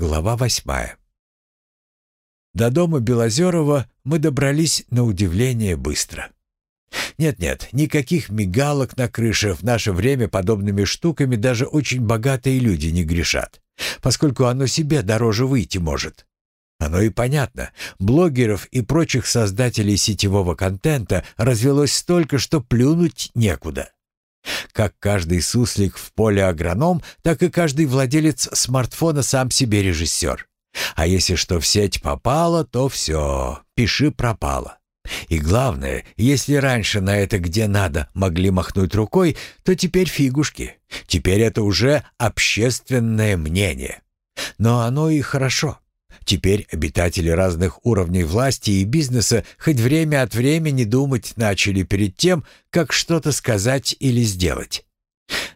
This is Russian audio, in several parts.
Глава восьмая. До дома Белозерова мы добрались на удивление быстро. Нет-нет, никаких мигалок на крыше в наше время подобными штуками даже очень богатые люди не грешат, поскольку оно себе дороже выйти может. Оно и понятно. Блогеров и прочих создателей сетевого контента развелось столько, что плюнуть некуда. Как каждый суслик в поле агроном, так и каждый владелец смартфона сам себе режиссер. А если что в сеть попало, то все, пиши пропало. И главное, если раньше на это где надо могли махнуть рукой, то теперь фигушки. Теперь это уже общественное мнение. Но оно и хорошо. Теперь обитатели разных уровней власти и бизнеса хоть время от времени думать начали перед тем, как что-то сказать или сделать.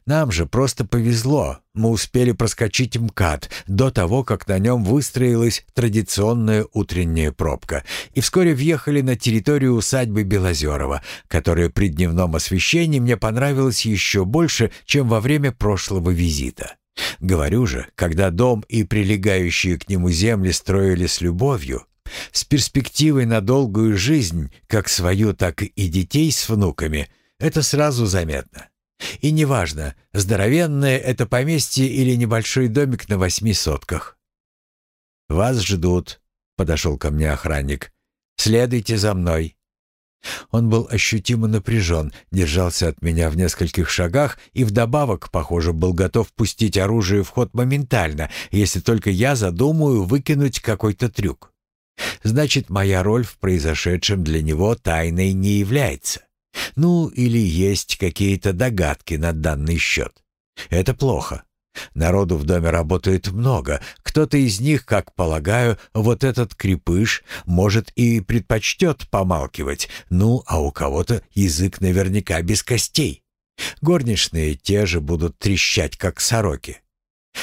Нам же просто повезло. Мы успели проскочить МКАД до того, как на нем выстроилась традиционная утренняя пробка, и вскоре въехали на территорию усадьбы Белозерова, которая при дневном освещении мне понравилась еще больше, чем во время прошлого визита. Говорю же, когда дом и прилегающие к нему земли строили с любовью, с перспективой на долгую жизнь, как свою, так и детей с внуками, это сразу заметно. И неважно, здоровенное это поместье или небольшой домик на восьми сотках. «Вас ждут», — подошел ко мне охранник. «Следуйте за мной». Он был ощутимо напряжен, держался от меня в нескольких шагах и вдобавок, похоже, был готов пустить оружие в ход моментально, если только я задумаю выкинуть какой-то трюк. Значит, моя роль в произошедшем для него тайной не является. Ну, или есть какие-то догадки на данный счет. Это плохо. Народу в доме работает много. Кто-то из них, как полагаю, вот этот крепыш, может и предпочтет помалкивать. Ну, а у кого-то язык наверняка без костей. Горничные те же будут трещать, как сороки.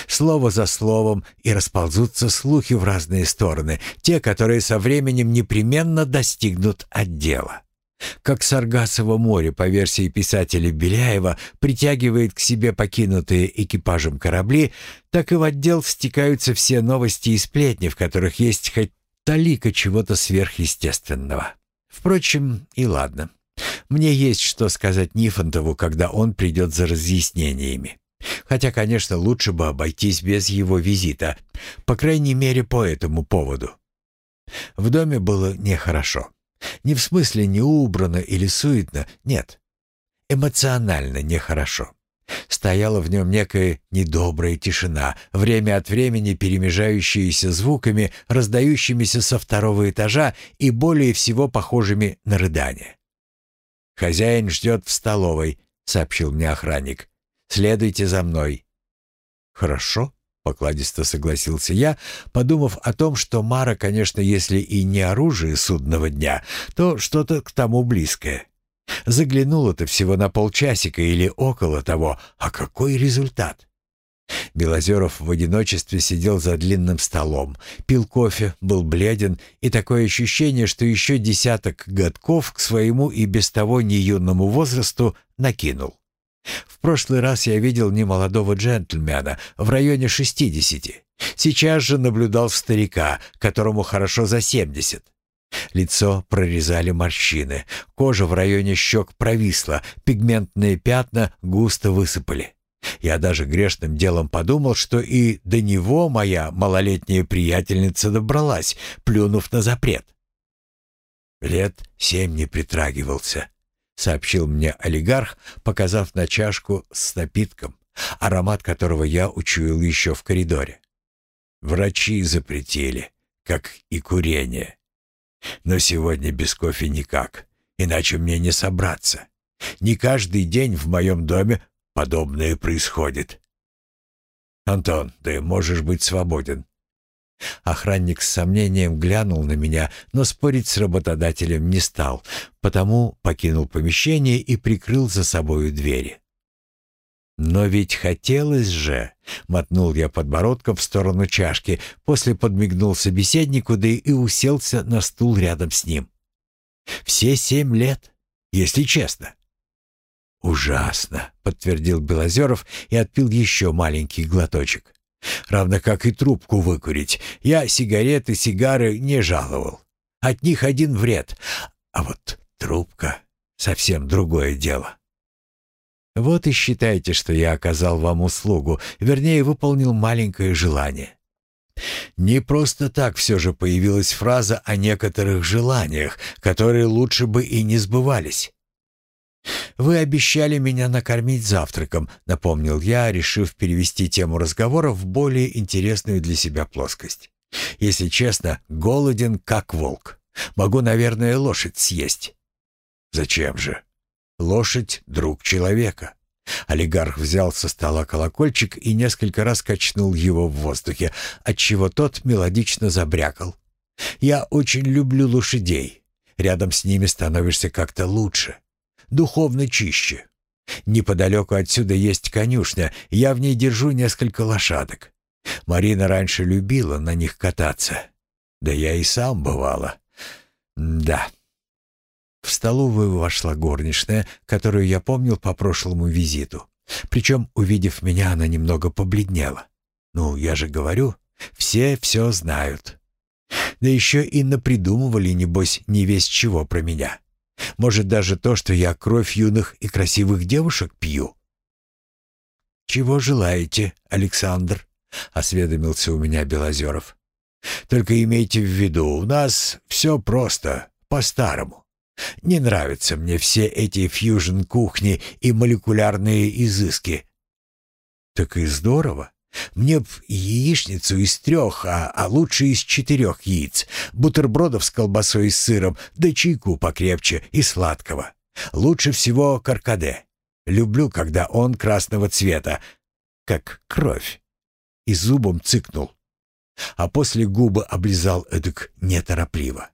Слово за словом, и расползутся слухи в разные стороны, те, которые со временем непременно достигнут отдела. Как Саргасово море, по версии писателя Беляева, притягивает к себе покинутые экипажем корабли, так и в отдел стекаются все новости и сплетни, в которых есть хоть талика чего-то сверхъестественного. Впрочем, и ладно. Мне есть что сказать Нифонтову, когда он придет за разъяснениями. Хотя, конечно, лучше бы обойтись без его визита, по крайней мере, по этому поводу. В доме было нехорошо. Не в смысле не убрано или суетно, нет. Эмоционально нехорошо. Стояла в нем некая недобрая тишина, время от времени перемежающаяся звуками, раздающимися со второго этажа и более всего похожими на рыдание. «Хозяин ждет в столовой», — сообщил мне охранник. «Следуйте за мной». «Хорошо», покладисто согласился я, подумав о том, что Мара, конечно, если и не оружие судного дня, то что-то к тому близкое. Заглянула-то всего на полчасика или около того, а какой результат? Белозеров в одиночестве сидел за длинным столом, пил кофе, был бледен, и такое ощущение, что еще десяток годков к своему и без того неюному возрасту накинул. В прошлый раз я видел немолодого джентльмена в районе шестидесяти. Сейчас же наблюдал старика, которому хорошо за семьдесят. Лицо прорезали морщины, кожа в районе щек провисла, пигментные пятна густо высыпали. Я даже грешным делом подумал, что и до него моя малолетняя приятельница добралась, плюнув на запрет. Лет семь не притрагивался сообщил мне олигарх, показав на чашку с напитком, аромат которого я учуял еще в коридоре. Врачи запретили, как и курение. Но сегодня без кофе никак, иначе мне не собраться. Не каждый день в моем доме подобное происходит. Антон, ты можешь быть свободен. Охранник с сомнением глянул на меня, но спорить с работодателем не стал, потому покинул помещение и прикрыл за собою двери. «Но ведь хотелось же!» — мотнул я подбородком в сторону чашки, после подмигнул собеседнику, да и уселся на стул рядом с ним. «Все семь лет, если честно». «Ужасно!» — подтвердил Белозеров и отпил еще маленький глоточек. Равно как и трубку выкурить. Я сигареты, сигары не жаловал. От них один вред. А вот трубка — совсем другое дело. Вот и считайте, что я оказал вам услугу, вернее, выполнил маленькое желание. Не просто так все же появилась фраза о некоторых желаниях, которые лучше бы и не сбывались. «Вы обещали меня накормить завтраком», — напомнил я, решив перевести тему разговора в более интересную для себя плоскость. «Если честно, голоден как волк. Могу, наверное, лошадь съесть». «Зачем же? Лошадь — друг человека». Олигарх взял со стола колокольчик и несколько раз качнул его в воздухе, отчего тот мелодично забрякал. «Я очень люблю лошадей. Рядом с ними становишься как-то лучше, духовно чище. Неподалеку отсюда есть конюшня, я в ней держу несколько лошадок. Марина раньше любила на них кататься. Да я и сам бывала. Да». В столовую вошла горничная, которую я помнил по прошлому визиту. Причем, увидев меня, она немного побледнела. «Ну, я же говорю, все все знают». Да еще и напридумывали, небось, не весь чего про меня. Может, даже то, что я кровь юных и красивых девушек пью. «Чего желаете, Александр?» — осведомился у меня Белозеров. «Только имейте в виду, у нас все просто, по-старому. Не нравятся мне все эти фьюжн-кухни и молекулярные изыски». «Так и здорово. Мне б яичницу из трех, а, а лучше из четырех яиц, бутербродов с колбасой и сыром, да чайку покрепче и сладкого. Лучше всего каркаде. Люблю, когда он красного цвета, как кровь». И зубом цыкнул. А после губы облизал эдак неторопливо.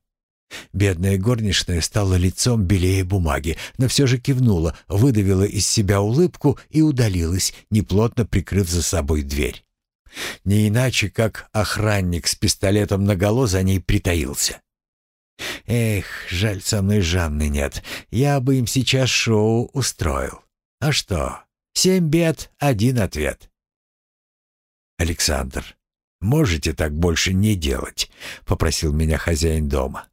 Бедная горничная стала лицом белее бумаги, но все же кивнула, выдавила из себя улыбку и удалилась, неплотно прикрыв за собой дверь. Не иначе, как охранник с пистолетом наголо за ней притаился. Эх, жаль, со мной Жанны нет. Я бы им сейчас шоу устроил. А что? Семь бед, один ответ. Александр, можете так больше не делать, попросил меня хозяин дома.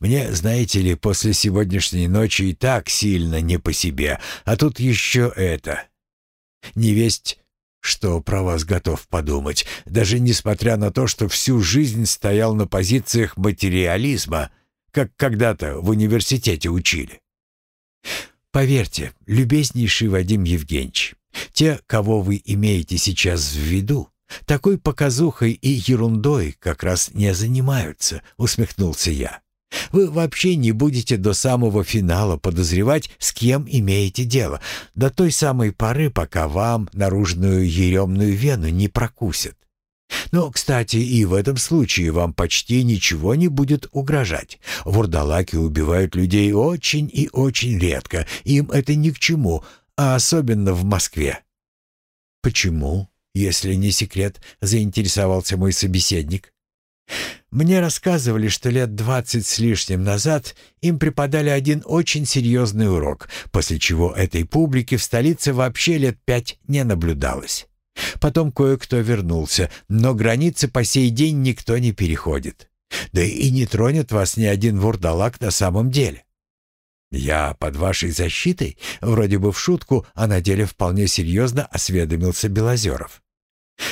Мне, знаете ли, после сегодняшней ночи и так сильно не по себе, а тут еще это. Невесть, что про вас готов подумать, даже несмотря на то, что всю жизнь стоял на позициях материализма, как когда-то в университете учили. Поверьте, любезнейший Вадим Евгеньевич, те, кого вы имеете сейчас в виду, такой показухой и ерундой как раз не занимаются, усмехнулся я. Вы вообще не будете до самого финала подозревать, с кем имеете дело, до той самой поры, пока вам наружную еремную вену не прокусят. Но, кстати, и в этом случае вам почти ничего не будет угрожать. Вурдалаки убивают людей очень и очень редко, им это ни к чему, а особенно в Москве. «Почему, если не секрет?» — заинтересовался мой собеседник. Мне рассказывали, что лет двадцать с лишним назад им преподали один очень серьезный урок, после чего этой публики в столице вообще лет пять не наблюдалось. Потом кое-кто вернулся, но границы по сей день никто не переходит. Да и не тронет вас ни один вурдалак на самом деле. «Я под вашей защитой?» Вроде бы в шутку, а на деле вполне серьезно осведомился Белозеров.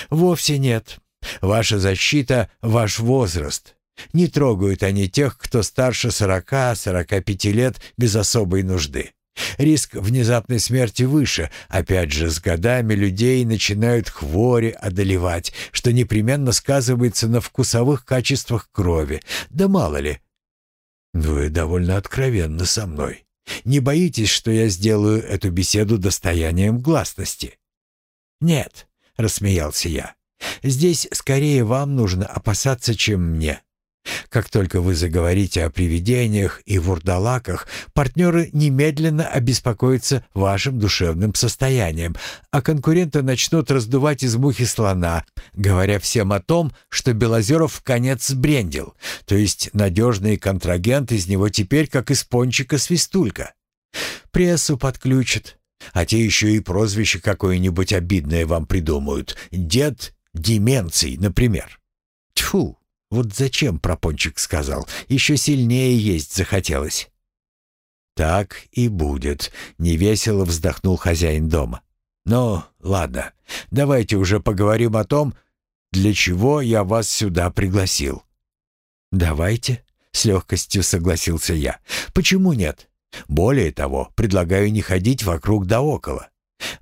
«Вовсе нет. Ваша защита — ваш возраст. Не трогают они тех, кто старше сорока-сорока пяти лет без особой нужды. Риск внезапной смерти выше. Опять же, с годами людей начинают хвори одолевать, что непременно сказывается на вкусовых качествах крови. Да мало ли. Вы довольно откровенны со мной. Не боитесь, что я сделаю эту беседу достоянием гласности? Нет, рассмеялся я. Здесь скорее вам нужно опасаться, чем мне. Как только вы заговорите о привидениях и вурдалаках, партнеры немедленно обеспокоятся вашим душевным состоянием, а конкуренты начнут раздувать из мухи слона, говоря всем о том, что Белозеров в конец сбрендил, то есть надежный контрагент из него теперь как из пончика свистулька. Прессу подключат, а те еще и прозвище какое-нибудь обидное вам придумают. Дед деменций, например. Тьфу, вот зачем Пропончик сказал, еще сильнее есть захотелось. «Так и будет», — невесело вздохнул хозяин дома. «Ну, ладно, давайте уже поговорим о том, для чего я вас сюда пригласил». «Давайте», — с легкостью согласился я. «Почему нет? Более того, предлагаю не ходить вокруг да около.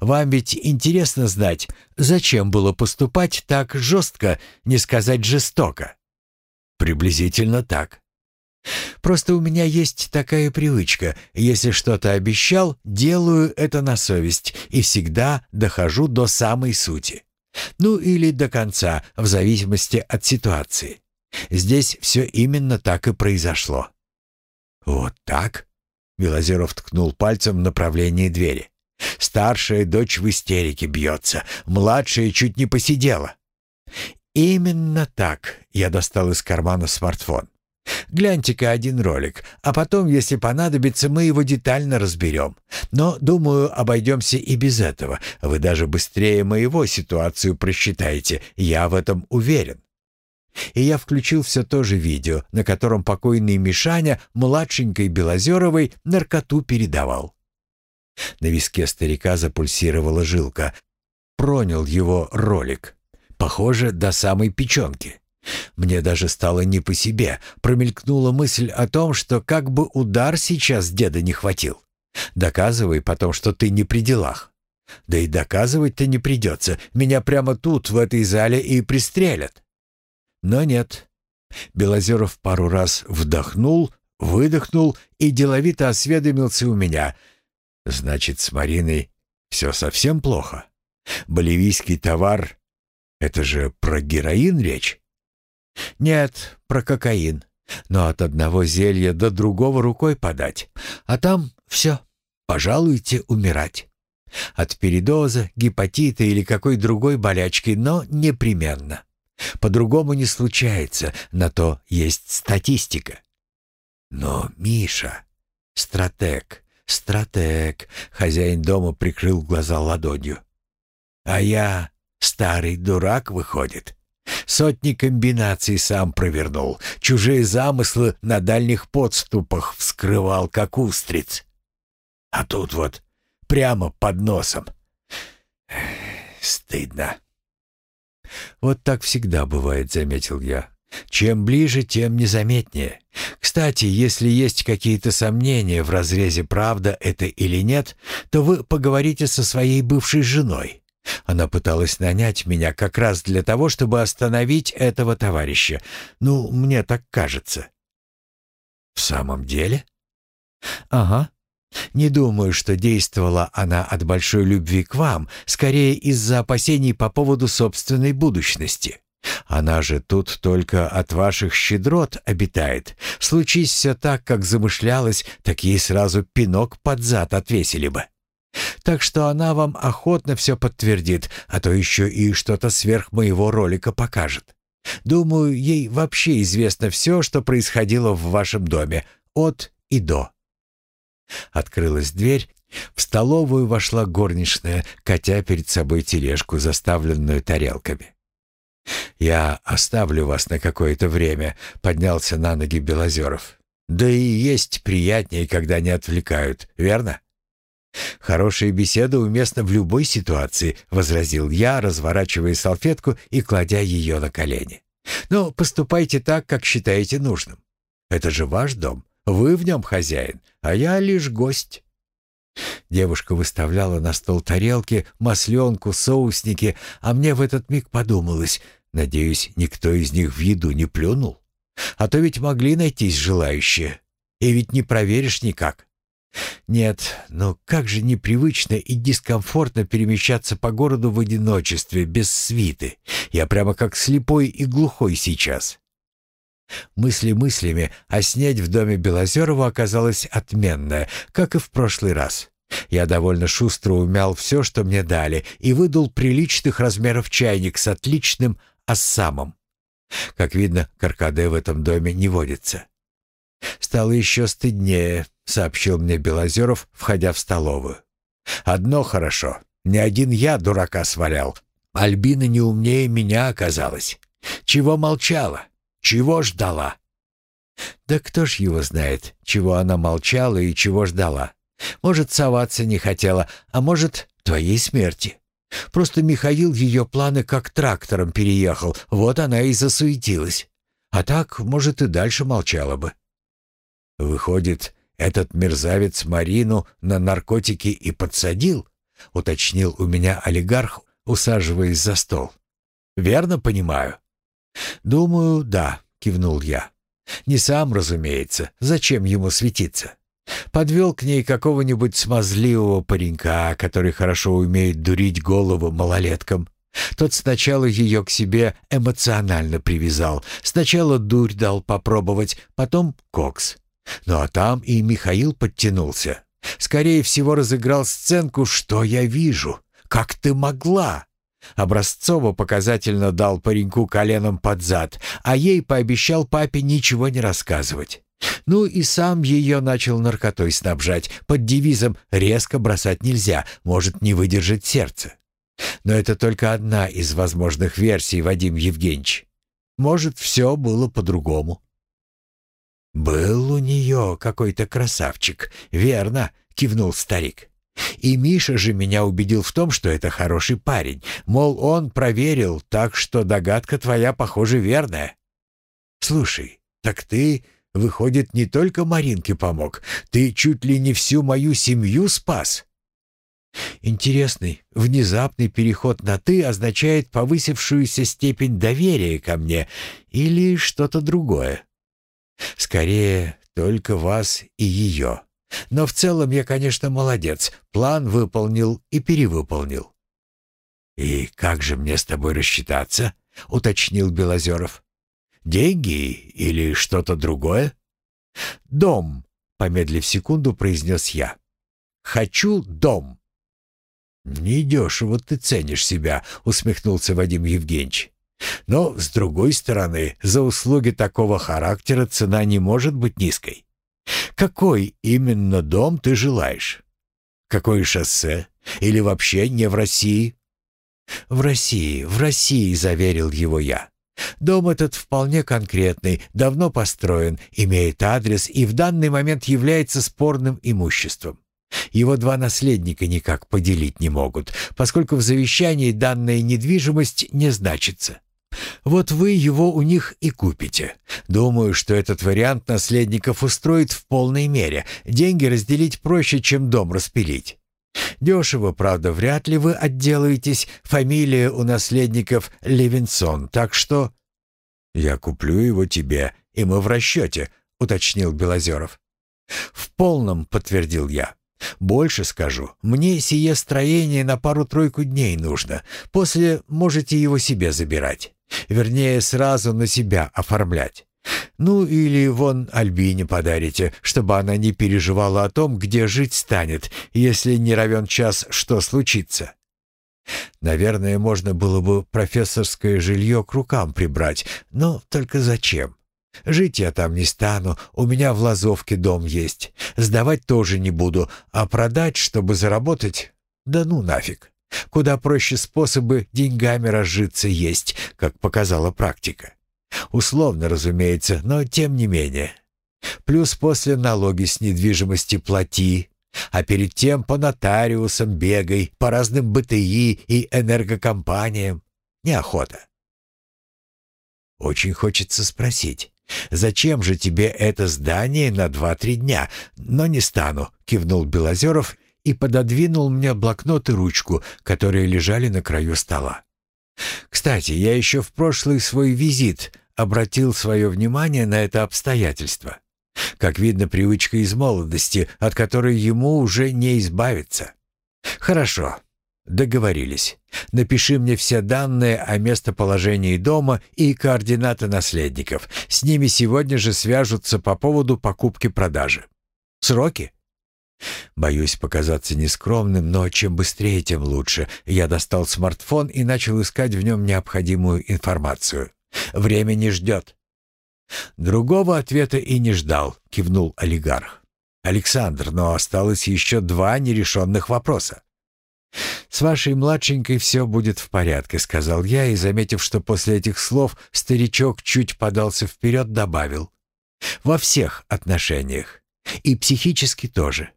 Вам ведь интересно знать, зачем было поступать так жестко, не сказать жестоко?» «Приблизительно так». Просто у меня есть такая привычка. Если что-то обещал, делаю это на совесть и всегда дохожу до самой сути. Ну или до конца, в зависимости от ситуации. Здесь все именно так и произошло. «Вот так?» — Белозеров ткнул пальцем в направлении двери. «Старшая дочь в истерике бьется, младшая чуть не посидела». «Именно так», — я достал из кармана смартфон. Гляньте-ка один ролик, а потом, если понадобится, мы его детально разберем. Но, думаю, обойдемся и без этого. Вы даже быстрее моего ситуацию просчитаете, я в этом уверен. И я включил все то же видео, на котором покойный Мишаня младшенькой Белозеровой наркоту передавал. На виске старика запульсировала жилка. Пронял его ролик. Похоже, до самой печенки. Мне даже стало не по себе. Промелькнула мысль о том, что как бы удар сейчас деда не хватил. Доказывай потом, что ты не при делах. Да и доказывать-то не придется. Меня прямо тут, в этой зале, и пристрелят. Но нет. Белозеров пару раз вдохнул, выдохнул и деловито осведомился у меня. Значит, с Мариной все совсем плохо. Боливийский товар — это же про героин речь? «Нет, про кокаин. Но от одного зелья до другого рукой подать. А там все. Пожалуйте умирать. От передоза, гепатита или какой другой болячки, но непременно. По-другому не случается, на то есть статистика. Но Миша, стратег, стратег, хозяин дома прикрыл глаза ладонью. А я старый дурак, выходит. Сотни комбинаций сам провернул, чужие замыслы на дальних подступах вскрывал, как устриц. А тут вот прямо под носом. Стыдно. Вот так всегда бывает, заметил я. Чем ближе, тем незаметнее. Кстати, если есть какие-то сомнения в разрезе правда это или нет, то вы поговорите со своей бывшей женой. Она пыталась нанять меня как раз для того, чтобы остановить этого товарища. Ну, мне так кажется». «В самом деле?» «Ага. Не думаю, что действовала она от большой любви к вам, скорее из-за опасений по поводу собственной будущности. Она же тут только от ваших щедрот обитает. Случись все так, как замышлялось, так ей сразу пинок под зад отвесили бы». Так что она вам охотно все подтвердит, а то еще и что-то сверх моего ролика покажет. Думаю, ей вообще известно все, что происходило в вашем доме, от и до». Открылась дверь, в столовую вошла горничная, катя перед собой тележку, заставленную тарелками. «Я оставлю вас на какое-то время», — поднялся на ноги Белозеров. «Да и есть приятнее, когда не отвлекают, верно?» «Хорошая беседа уместна в любой ситуации», — возразил я, разворачивая салфетку и кладя ее на колени. «Но поступайте так, как считаете нужным. Это же ваш дом, вы в нем хозяин, а я лишь гость». Девушка выставляла на стол тарелки, масленку, соусники, а мне в этот миг подумалось, надеюсь, никто из них в еду не плюнул. А то ведь могли найтись желающие. И ведь не проверишь никак. Нет, но как же непривычно и дискомфортно перемещаться по городу в одиночестве, без свиты. Я прямо как слепой и глухой сейчас. Мысли мыслями, а снять в доме Белозерова оказалось отменное, как и в прошлый раз. Я довольно шустро умял все, что мне дали, и выдал приличных размеров чайник с отличным ассамом. Как видно, каркаде в этом доме не водится. Стало еще стыднее, сообщил мне Белозеров, входя в столовую. «Одно хорошо. Не один я дурака свалял, Альбина не умнее меня оказалась. Чего молчала? Чего ждала? Да кто ж его знает, чего она молчала и чего ждала. Может, соваться не хотела, а может, твоей смерти. Просто Михаил ее планы как трактором переехал, вот она и засуетилась. А так, может, и дальше молчала бы. Выходит, этот мерзавец Марину на наркотики и подсадил, уточнил у меня олигарх, усаживаясь за стол. Верно понимаю? Думаю, да, кивнул я. Не сам, разумеется. Зачем ему светиться? Подвел к ней какого-нибудь смазливого паренька, который хорошо умеет дурить голову малолеткам. Тот сначала ее к себе эмоционально привязал. Сначала дурь дал попробовать, потом кокс. Ну а там и Михаил подтянулся. Скорее всего, разыграл сценку «Что я вижу? Как ты могла?» Образцово-показательно дал пареньку коленом под зад, а ей пообещал папе ничего не рассказывать. Ну и сам ее начал наркотой снабжать под девизом «резко бросать нельзя, может не выдержать сердце». Но это только одна из возможных версий, Вадим Евгеньевич. Может, все было по-другому. «Был у нее какой-то красавчик, верно?» — кивнул старик. «И Миша же меня убедил в том, что это хороший парень. Мол, он проверил, так что догадка твоя, похоже, верная. Слушай, так ты Выходит, не только Маринке помог, ты чуть ли не всю мою семью спас. Интересный, внезапный переход на «ты» означает повысившуюся степень доверия ко мне или что-то другое. Скорее, только вас и ее. Но в целом я, конечно, молодец. План выполнил и перевыполнил. «И как же мне с тобой рассчитаться?» — уточнил Белозеров. Деньги или что-то другое? Дом, помедлив секунду, произнес я. Хочу дом. «Недешево ты ценишь себя», — усмехнулся Вадим Евгеньевич. «Но, с другой стороны, за услуги такого характера цена не может быть низкой. Какой именно дом ты желаешь? Какое шоссе? Или вообще не в России?» «В России, в России», — заверил его я. Дом этот вполне конкретный, давно построен, имеет адрес и в данный момент является спорным имуществом. Его два наследника никак поделить не могут, поскольку в завещании данная недвижимость не значится. Вот вы его у них и купите. Думаю, что этот вариант наследников устроит в полной мере. Деньги разделить проще, чем дом распилить. Дешево, правда, вряд ли вы отделаетесь. Фамилия у наследников Левинсон, так что...» «Я куплю его тебе, и мы в расчете», — уточнил Белозеров. «В полном», — подтвердил я. «Больше скажу. Мне сие строение на пару-тройку дней нужно. После можете его себе забирать. Вернее, сразу на себя оформлять. Ну или вон Альбине подарите, чтобы она не переживала о том, где жить станет, если не равен час, что случится. Наверное, можно было бы профессорское жилье к рукам прибрать, но только зачем? Жить я там не стану, у меня в Лазовке дом есть. Сдавать тоже не буду, а продать, чтобы заработать, да ну нафиг. Куда проще способы деньгами разжиться есть, как показала практика. Условно, разумеется, но тем не менее. Плюс после налоги с недвижимости плати, а перед тем по нотариусам бегай, по разным БТИ и энергокомпаниям. Неохота. Очень хочется спросить, зачем же тебе это здание на два-три дня? Но не стану, кивнул Белозеров и пододвинул мне блокнот и ручку, которые лежали на краю стола. Кстати, я еще в прошлый свой визит обратил свое внимание на это обстоятельство. Как видно, привычка из молодости, от которой ему уже не избавиться. Хорошо, договорились. Напиши мне все данные о местоположении дома и координаты наследников. С ними сегодня же свяжутся по поводу покупки-продажи. Сроки? Боюсь показаться нескромным, но чем быстрее, тем лучше. Я достал смартфон и начал искать в нем необходимую информацию. Время не ждет. Другого ответа и не ждал, кивнул олигарх. Александр, но осталось еще два нерешенных вопроса. «С вашей младшенькой все будет в порядке», — сказал я, и, заметив, что после этих слов старичок чуть подался вперед, добавил. «Во всех отношениях. И психически тоже.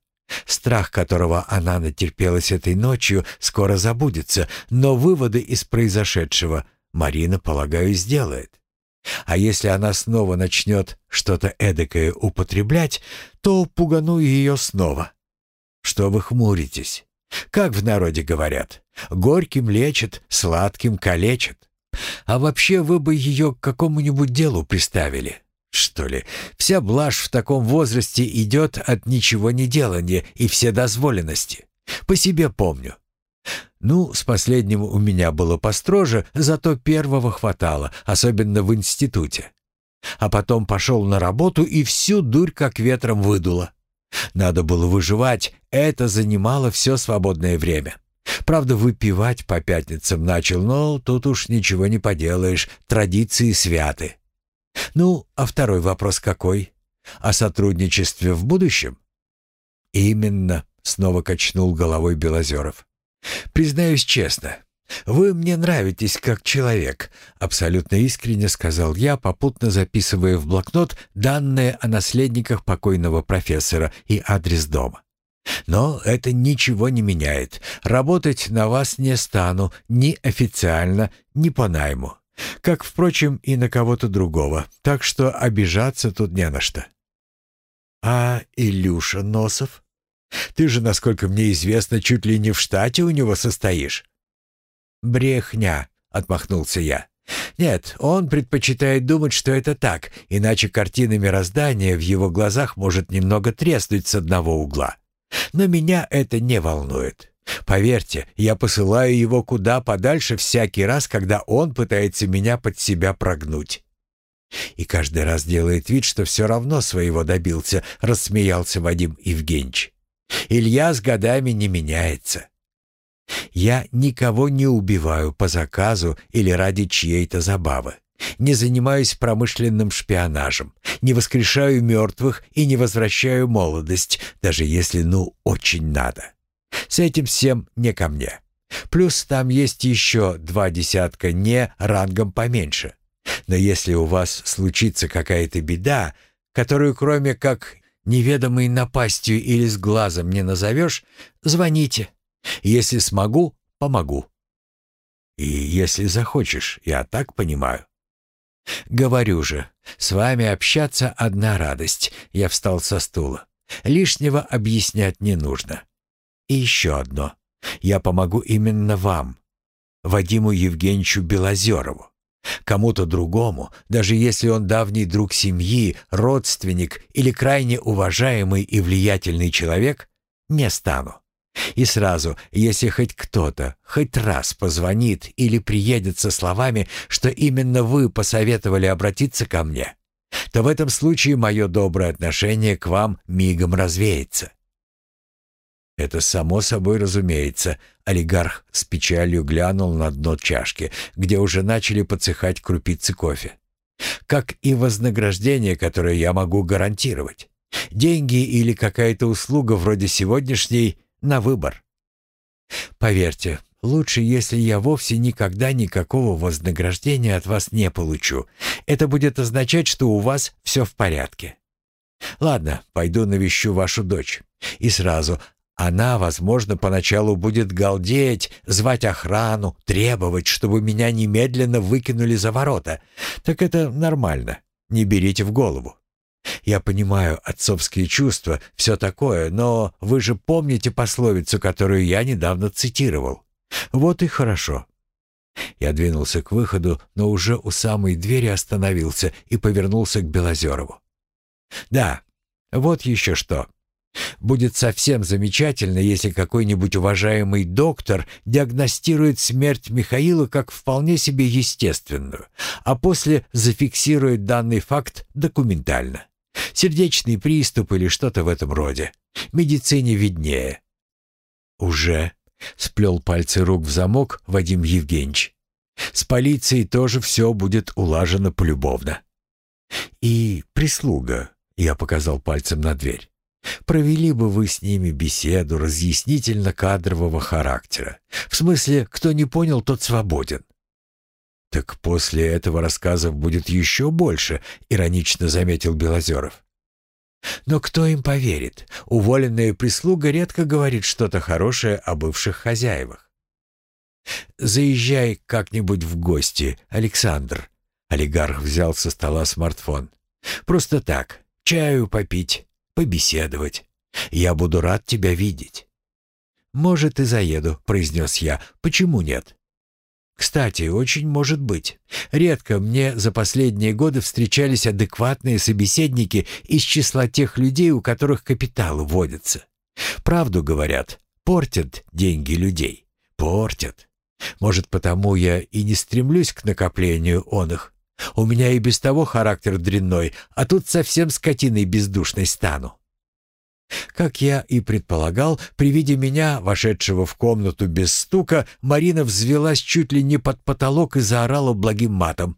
Страх, которого она натерпелась этой ночью, скоро забудется, но выводы из произошедшего Марина, полагаю, сделает. А если она снова начнет что-то эдакое употреблять, то пугану ее снова. Что вы хмуритесь? Как в народе говорят, горьким лечат, сладким калечат. А вообще вы бы ее к какому-нибудь делу приставили. Что ли, вся блажь в таком возрасте идет от ничего не делания и вседозволенности. По себе помню. Ну, с последним у меня было построже, зато первого хватало, особенно в институте. А потом пошел на работу и всю дурь как ветром выдуло. Надо было выживать, это занимало все свободное время. Правда, выпивать по пятницам начал, но тут уж ничего не поделаешь, традиции святы. Ну, а второй вопрос какой? О сотрудничестве в будущем? Именно, снова качнул головой Белозеров. Признаюсь честно, вы мне нравитесь как человек, абсолютно искренне сказал я, попутно записывая в блокнот данные о наследниках покойного профессора и адрес дома. Но это ничего не меняет. Работать на вас не стану ни официально, ни по найму. Как, впрочем, и на кого-то другого. Так что обижаться тут не на что. А Илюша Носов? Ты же, насколько мне известно, чуть ли не в штате у него состоишь. Брехня, отмахнулся я. Нет, он предпочитает думать, что это так, иначе картина мироздания в его глазах может немного треснуть с одного угла. Но меня это не волнует. Поверьте, я посылаю его куда подальше всякий раз, когда он пытается меня под себя прогнуть. И каждый раз делает вид, что все равно своего добился, рассмеялся Вадим Евгеньевич. Илья с годами не меняется. Я никого не убиваю по заказу или ради чьей-то забавы. Не занимаюсь промышленным шпионажем, не воскрешаю мертвых и не возвращаю молодость, даже если, ну, очень надо. С этим всем не ко мне. Плюс там есть еще два десятка не рангом поменьше. Но если у вас случится какая-то беда, которую кроме как неведомой напастью или с глазом не назовешь, звоните. Если смогу, помогу. И если захочешь, я так понимаю. Говорю же, с вами общаться одна радость. Я встал со стула. Лишнего объяснять не нужно. И еще одно. Я помогу именно вам, Вадиму Евгеньевичу Белозерову. Кому-то другому, даже если он давний друг семьи, родственник или крайне уважаемый и влиятельный человек, не стану. И сразу, если хоть кто-то, хоть раз позвонит или приедет со словами, что именно вы посоветовали обратиться ко мне, то в этом случае мое доброе отношение к вам мигом развеется. Это само собой разумеется. Олигарх с печалью глянул на дно чашки, где уже начали подсыхать крупицы кофе. Как и вознаграждение, которое я могу гарантировать. Деньги или какая-то услуга вроде сегодняшней на выбор. Поверьте, лучше, если я вовсе никогда никакого вознаграждения от вас не получу. Это будет означать, что у вас все в порядке. Ладно, пойду навещу вашу дочь. И сразу, она, возможно, поначалу будет галдеть, звать охрану, требовать, чтобы меня немедленно выкинули за ворота. Так это нормально. Не берите в голову. Я понимаю отцовские чувства, все такое, но вы же помните пословицу, которую я недавно цитировал. Вот и хорошо. Я двинулся к выходу, но уже у самой двери остановился и повернулся к Белозерову. «Да, вот еще что. Будет совсем замечательно, если какой-нибудь уважаемый доктор диагностирует смерть Михаила как вполне себе естественную, а после зафиксирует данный факт документально. Сердечный приступ или что-то в этом роде. Медицине виднее. «Уже?» — сплел пальцы рук в замок Вадим Евгеньевич. «С полицией тоже все будет улажено полюбовно». «И прислуга», — я показал пальцем на дверь. Провели бы вы с ними беседу разъяснительно-кадрового характера. В смысле, кто не понял, тот свободен. «Так после этого рассказов будет еще больше», — иронично заметил Белозеров. «Но кто им поверит? Уволенная прислуга редко говорит что-то хорошее о бывших хозяевах. «Заезжай как-нибудь в гости, Александр». Олигарх взял со стола смартфон. «Просто так, чаю попить, побеседовать. Я буду рад тебя видеть». «Может, и заеду», — произнес я. «Почему нет?» Кстати, очень может быть. Редко мне за последние годы встречались адекватные собеседники из числа тех людей, у которых капиталы водятся. Правду говорят, портят деньги людей. Портят. Может, потому я и не стремлюсь к накоплению он их. У меня и без того характер дрянной, а тут совсем скотиной бездушной стану. Как я и предполагал, при виде меня, вошедшего в комнату без стука, Марина взвелась чуть ли не под потолок и заорала благим матом.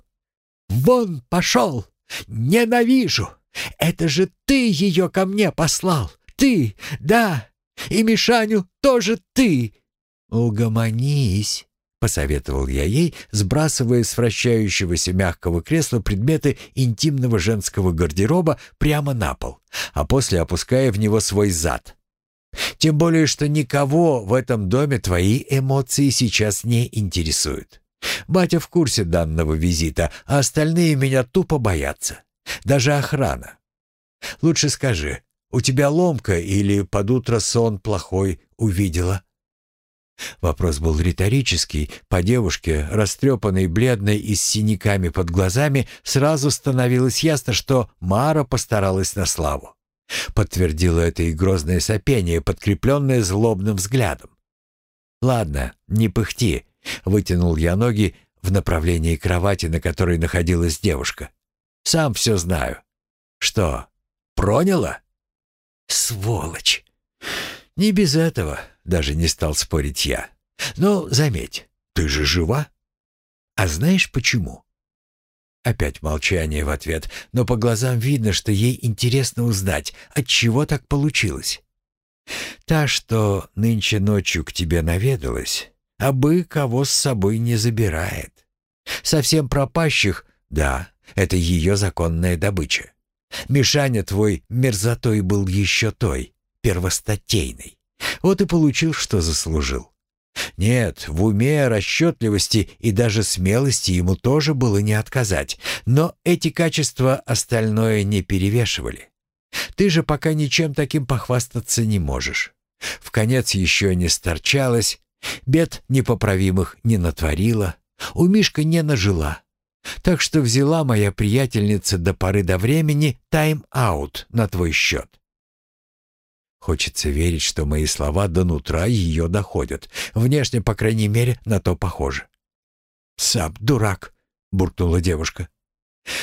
«Вон пошел! Ненавижу! Это же ты ее ко мне послал! Ты! Да! И Мишаню тоже ты!» «Угомонись!» — посоветовал я ей, сбрасывая с вращающегося мягкого кресла предметы интимного женского гардероба прямо на пол, а после опуская в него свой зад. «Тем более, что никого в этом доме твои эмоции сейчас не интересуют. Батя в курсе данного визита, а остальные меня тупо боятся. Даже охрана. Лучше скажи, у тебя ломка или под утро сон плохой увидела?» Вопрос был риторический. По девушке, растрепанной, бледной и с синяками под глазами, сразу становилось ясно, что Мара постаралась на славу. Подтвердило это и грозное сопение, подкрепленное злобным взглядом. «Ладно, не пыхти», — вытянул я ноги в направлении кровати, на которой находилась девушка. «Сам все знаю». «Что, проняла?» «Сволочь!» «Не без этого», — даже не стал спорить я. «Но заметь, ты же жива? А знаешь почему?» Опять молчание в ответ, но по глазам видно, что ей интересно узнать, от чего так получилось. «Та, что нынче ночью к тебе наведалась, а бы кого с собой не забирает. Совсем пропащих, да, это ее законная добыча. Мишаня твой мерзотой был еще той, первостатейной. Вот и получил, что заслужил. Нет, в уме, расчетливости и даже смелости ему тоже было не отказать, но эти качества остальное не перевешивали. Ты же пока ничем таким похвастаться не можешь. В конец еще не сторчалась, бед непоправимых не натворила, у Мишка не нажила. Так что взяла моя приятельница до поры до времени тайм-аут на твой счет. Хочется верить, что мои слова до нутра ее доходят. Внешне, по крайней мере, на то похоже. «Сам дурак», — буркнула девушка.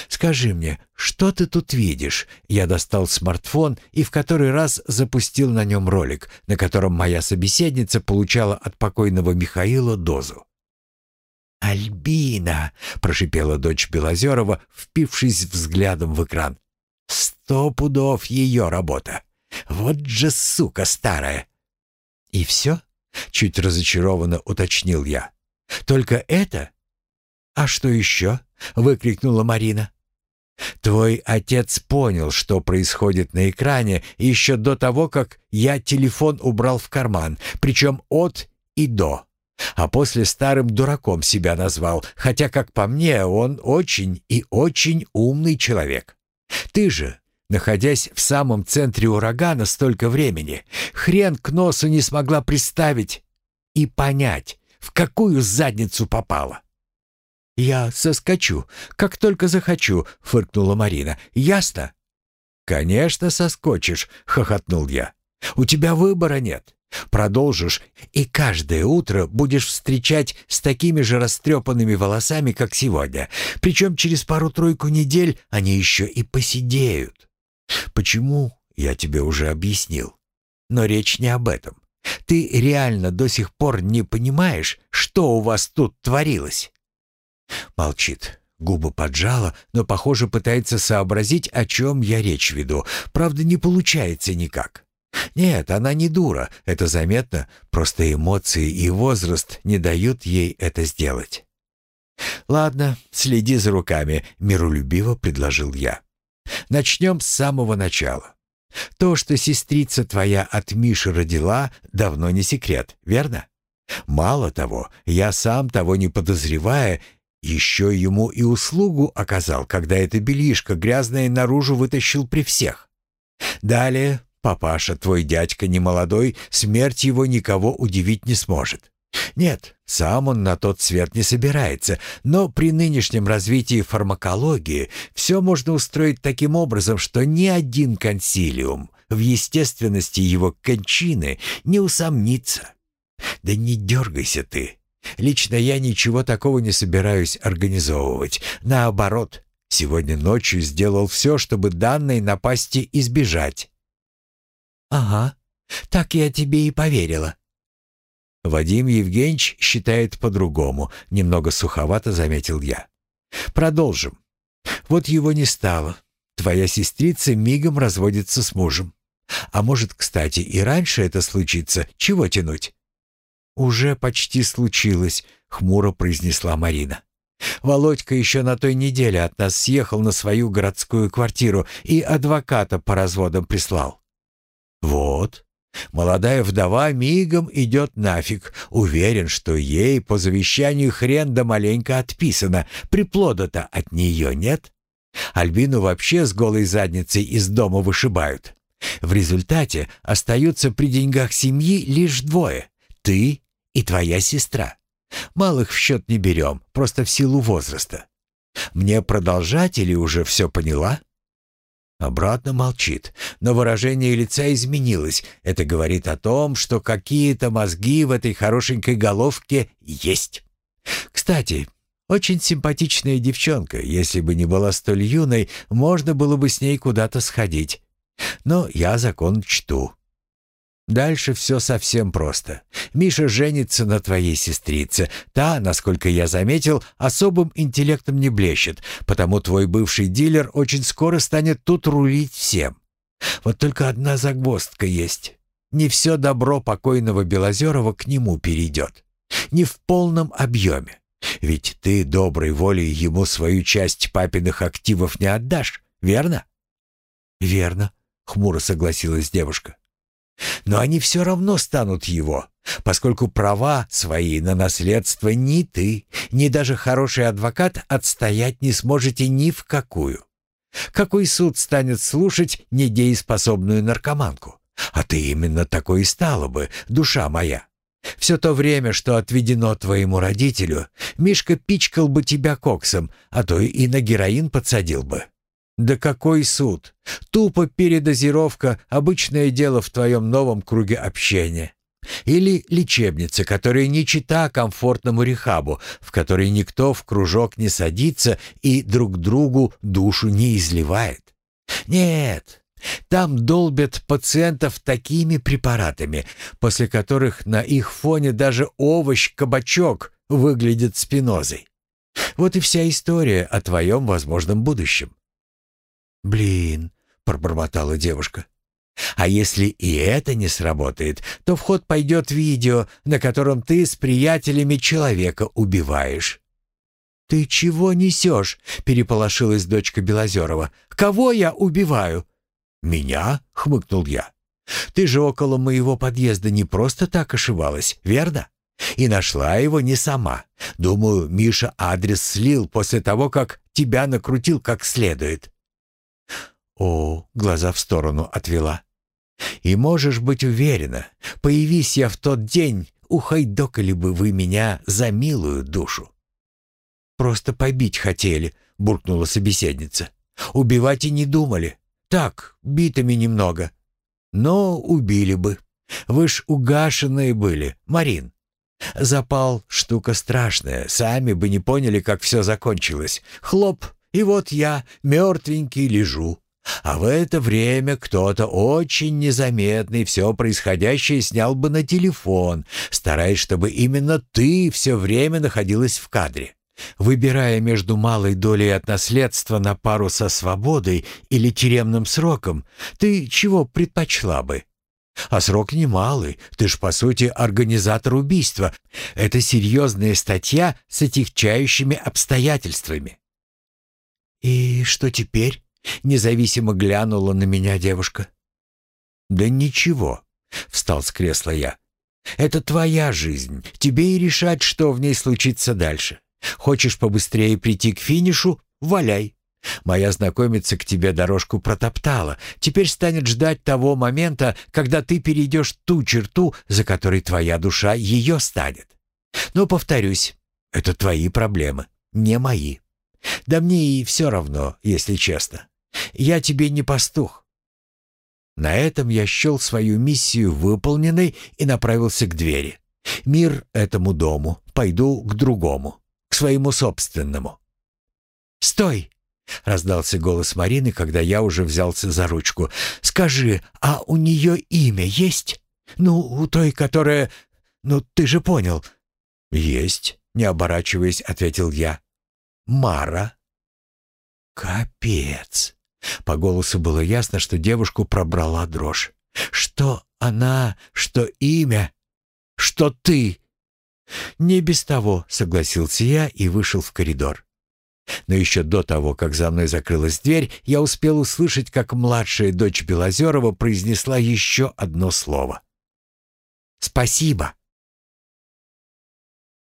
«Скажи мне, что ты тут видишь?» Я достал смартфон и в который раз запустил на нем ролик, на котором моя собеседница получала от покойного Михаила дозу. «Альбина!» — прошипела дочь Белозерова, впившись взглядом в экран. «Сто пудов ее работа!» Вот же сука старая!» «И все?» — чуть разочарованно уточнил я. «Только это?» «А что еще?» — выкрикнула Марина. «Твой отец понял, что происходит на экране, еще до того, как я телефон убрал в карман, причем от и до. А после старым дураком себя назвал, хотя, как по мне, он очень и очень умный человек. Ты же Находясь в самом центре урагана столько времени, хрен к носу не смогла представить и понять, в какую задницу попала. «Я соскочу, как только захочу», — фыркнула Марина. «Ясно?» «Конечно соскочишь», — хохотнул я. «У тебя выбора нет. Продолжишь, и каждое утро будешь встречать с такими же растрепанными волосами, как сегодня. Причем через пару-тройку недель они еще и посидеют». Почему, я тебе уже объяснил. Но речь не об этом. Ты реально до сих пор не понимаешь, что у вас тут творилось?» Молчит. Губы поджала, но, похоже, пытается сообразить, о чем я речь веду. Правда, не получается никак. Нет, она не дура, это заметно, просто эмоции и возраст не дают ей это сделать. «Ладно, следи за руками», — миролюбиво предложил я. «Начнем с самого начала. То, что сестрица твоя от Миши родила, давно не секрет, верно? Мало того, я сам, того не подозревая, еще ему и услугу оказал, когда это бельишко грязное наружу вытащил при всех. Далее, папаша, твой дядька немолодой, смерть его никого удивить не сможет. Нет, сам он на тот свет не собирается, но при нынешнем развитии фармакологии все можно устроить таким образом, что ни один консилиум в естественности его кончины не усомнится. Да не дергайся ты. Лично я ничего такого не собираюсь организовывать. Наоборот, сегодня ночью сделал все, чтобы данной напасти избежать. «Ага, так я тебе и поверила», Вадим Евгеньевич считает по-другому, немного суховато заметил я. Продолжим. Вот его не стало. Твоя сестрица мигом разводится с мужем. А может, кстати, и раньше это случится. Чего тянуть? Уже почти случилось, хмуро произнесла Марина. Володька еще на той неделе от нас съехал на свою городскую квартиру и адвоката по разводам прислал. Вот, Молодая вдова мигом идет нафиг, уверен, что ей по завещанию хрен да маленько отписано, приплода-то от нее нет. Альбину вообще с голой задницей из дома вышибают. В результате остаются при деньгах семьи лишь двое — ты и твоя сестра. Малых в счет не берем, просто в силу возраста. Мне продолжать или уже все поняла?» Обратно молчит, но выражение лица изменилось. Это говорит о том, что какие-то мозги в этой хорошенькой головке есть. Кстати, очень симпатичная девчонка. Если бы не была столь юной, можно было бы с ней куда-то сходить. Но я закон чту. Дальше все совсем просто. Миша женится на твоей сестрице. Та, насколько я заметил, особым интеллектом не блещет, потому твой бывший дилер очень скоро станет тут рулить всем. Вот только одна загвоздка есть. Не все добро покойного Белозерова к нему перейдет. Не в полном объеме. Ведь ты доброй волей ему свою часть папиных активов не отдашь, верно? «Верно», — хмуро согласилась девушка. Но они все равно станут его, поскольку права свои на наследство ни ты, ни даже хороший адвокат отстоять не сможете ни в какую. Какой суд станет слушать недееспособную наркоманку? А ты именно такой и стала бы, душа моя. Все то время, что отведено твоему родителю, Мишка пичкал бы тебя коксом, а то и на героин подсадил бы. Да какой суд? Тупо передозировка — обычное дело в твоем новом круге общения. Или лечебница, которая не чита комфортному рехабу, в которой никто в кружок не садится и друг другу душу не изливает. Нет, там долбят пациентов такими препаратами, после которых на их фоне даже овощ-кабачок выглядит спинозой. Вот и вся история о твоем возможном будущем. «Блин», — пробормотала девушка. «А если и это не сработает, то в ход пойдет видео, на котором ты с приятелями человека убиваешь». «Ты чего несешь?» — переполошилась дочка Белозерова. «Кого я убиваю?» «Меня?» — хмыкнул я. «Ты же около моего подъезда не просто так ошивалась, верно? И нашла его не сама. Думаю, Миша адрес слил после того, как тебя накрутил как следует». О, глаза в сторону отвела. И можешь быть уверена, появись я в тот день, ухайдокали бы вы меня за милую душу. Просто побить хотели, буркнула собеседница. Убивать и не думали. Так, битыми немного. Но убили бы. Вы ж угашенные были, Марин. Запал — штука страшная. Сами бы не поняли, как все закончилось. Хлоп, и вот я, мертвенький, лежу. А в это время кто-то очень незаметный все происходящее снял бы на телефон, стараясь, чтобы именно ты все время находилась в кадре. Выбирая между малой долей от наследства на пару со свободой или тюремным сроком, ты чего предпочла бы? А срок немалый, ты ж по сути организатор убийства. Это серьезная статья с отягчающими обстоятельствами. «И что теперь?» — независимо глянула на меня девушка. «Да ничего», — встал с кресла я. «Это твоя жизнь, тебе и решать, что в ней случится дальше. Хочешь побыстрее прийти к финишу — валяй. Моя знакомица к тебе дорожку протоптала. Теперь станет ждать того момента, когда ты перейдешь ту черту, за которой твоя душа ее станет. Но, повторюсь, это твои проблемы, не мои. Да мне и все равно, если честно. Я тебе не пастух. На этом я счел свою миссию выполненной и направился к двери. Мир этому дому, пойду к другому, к своему собственному. «Стой!» — раздался голос Марины, когда я уже взялся за ручку. «Скажи, а у нее имя есть? Ну, у той, которая... Ну, ты же понял». «Есть», — не оборачиваясь, ответил я. «Мара». «Капец!» По голосу было ясно, что девушку пробрала дрожь. «Что она, что имя, что ты?» «Не без того», — согласился я и вышел в коридор. Но еще до того, как за мной закрылась дверь, я успел услышать, как младшая дочь Белозерова произнесла еще одно слово. «Спасибо».